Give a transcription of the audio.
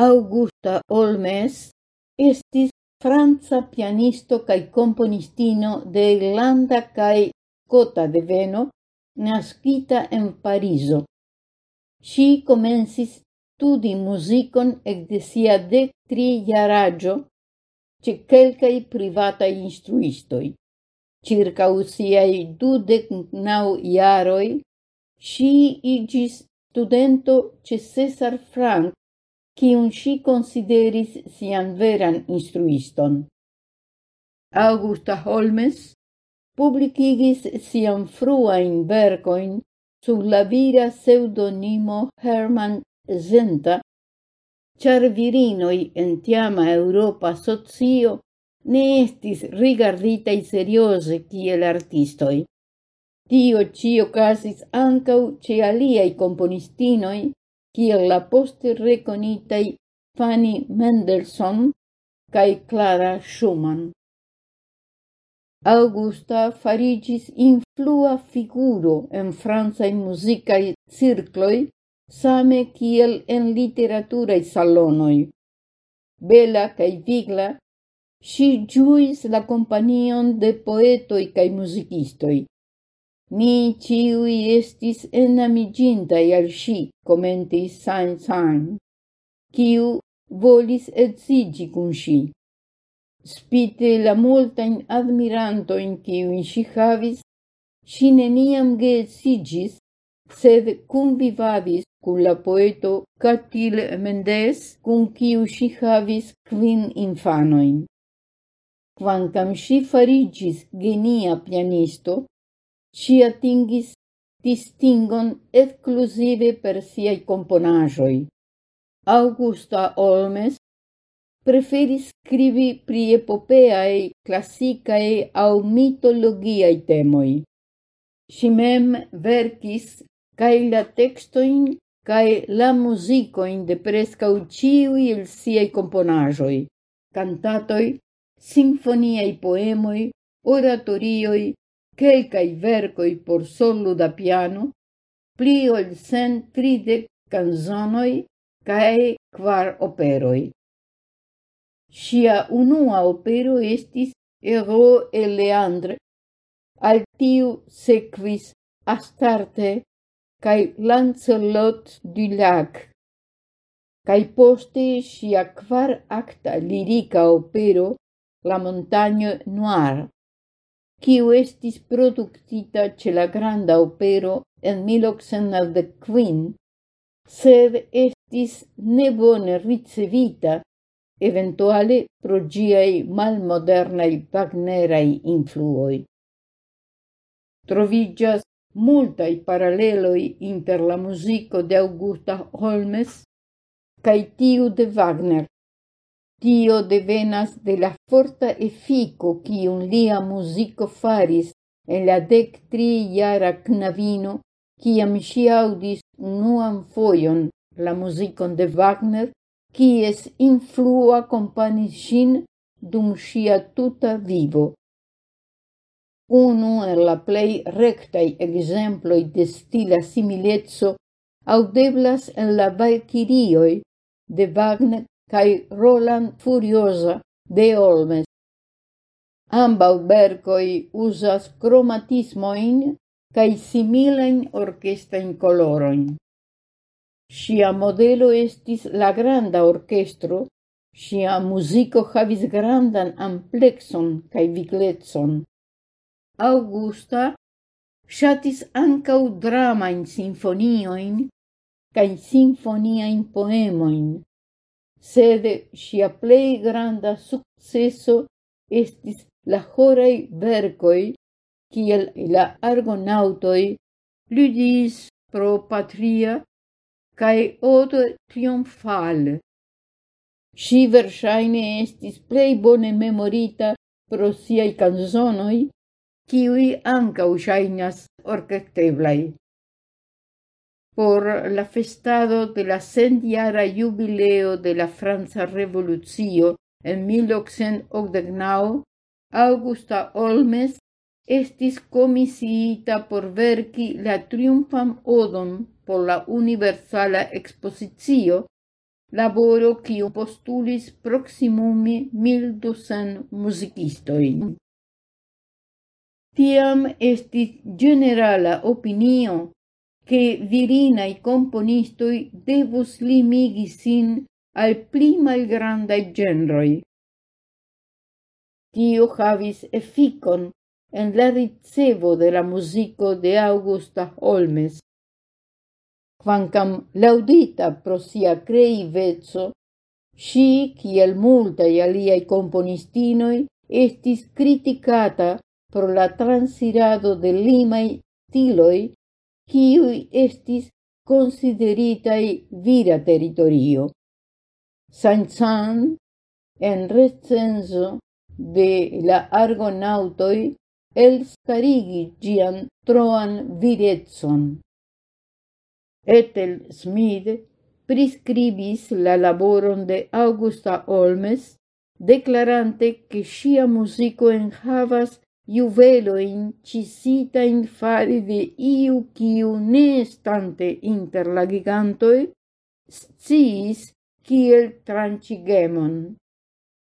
Augusta Olmes estis franca pianisto cae componistino de irlanda cae Cota de Veno, nascita en Pariso. Si comensis studi musicon ec de sia dec tri jaraĝo ce kelkaj privataj instruistoi. Circa usiai dudec nau iaroi, si igis studento ce Cesar Frank cium si consideris sian veran instruiston. Augusta Holmes publicigis sian fruain vercoin sub la vira pseudonimo Hermann Zenta, char virinoi en tiama Europa socio ne estis rigarditaj seriose kiel artistoi. Tio cio casis ancau ce aliai componistinoi, kiel la poste rekonitaj Fanny Mendelssohn kaj Clara Schumann. Augusta farigis influa figuro en francaj muzikaj cirkloj, same kiel en literaturaj salonoj. Bela kaj vigla, ŝi ĝuis la kompanion de poetoj kaj muzikistoj. Ni ciui estis enamigintai al si, commentis Saint Saint, ciu volis edzigi cun si. Spite la multain admirantoin kiuin si havis, si neniam geetsigis, sed convivadis cun la poeto Catil Mendes, cun ciu si havis quin infanoin. Quancam si farigis genia pianisto, Ŝi atingis distingon exclusive per siaj componajoi. Augusta Olmes preferis scrivi pri epopeae, classicae au mitologiae temoi. Si mem verkis cae la textoin cae la musicoin de prescau ciui il siei componajoi, cantatoi, sinfoniei poemoi, oratorioi, quelcae vercoi por solo da piano, pli ol cent tridec canzonoi cae quar operoi. Sia unua opero estis Ero Eleandre, al tiu sequis Astarte cae Lancelot du Lac, cae poste sia quar acta lirica opero La Montagna Noir, quiu estis productita ce la Granda Opero en 1895, sed estis nebone ricevita, eventuale pro giai malmodernai Wagnerai influoi. Trovigias multai paraleloj inter la musico de Augusta Holmes cae tiu de Wagner, Tio devenas de la forta efiko quium lia musico faris en la dec tri jara knabino, kiam ŝi aŭdis unuan la musicon de Wagner, quies influa companis sin dum sia tuta vivo. Unu el la plei rectai exemploi de stila similezzo audeblas en la Valkirioj de Wagner cae Roland Furiosa de Olmes. Ambau bercoi usas cromatismoin cae similain orchestain coloroin. Sia modelo estis la granda orchestro, sia musico havis grandan amplexon cae vigletson. Augusta shatis ancau dramain sinfonioin cae sinfoniain poemoin, sed sia plei granda successo estis la horei vercoi, kiel la argonautoi ludis pro patria cae odo triumfale. Si versaine estis plei bone memorita pro siai canzonoi, kiui anca shainas orchestreblai por la festado de la centiara jubileo de la Franza Revolucio en 1889, Augusta Olmes estis comisiita por verki la triumfam odon por la universala expositio laboro quio postulis proximumi 1200 musicistoin. Tiam estis generala opinio che virinai componistoi devus limigi sin al pli malgrandai genroi. Tio havis efficon en la ricevo de la musico de Augusta Holmes. Quancam laudita pro sia creivezzo, si, kiel multai aliai componistinoi, estis criticata pro la transirado de limai stiloi kiui estis consideritai vira territorio. Saint-Saëns, en recenso de la argonautoi, elstarigi gian troan viretson. Ethel Smith prescribis la laboron de Augusta Olmes, declarante que sia musico enhavas juveloin cisitain fari de iu quiu ne estante inter la gigantoi, sciis kiel trancigemon.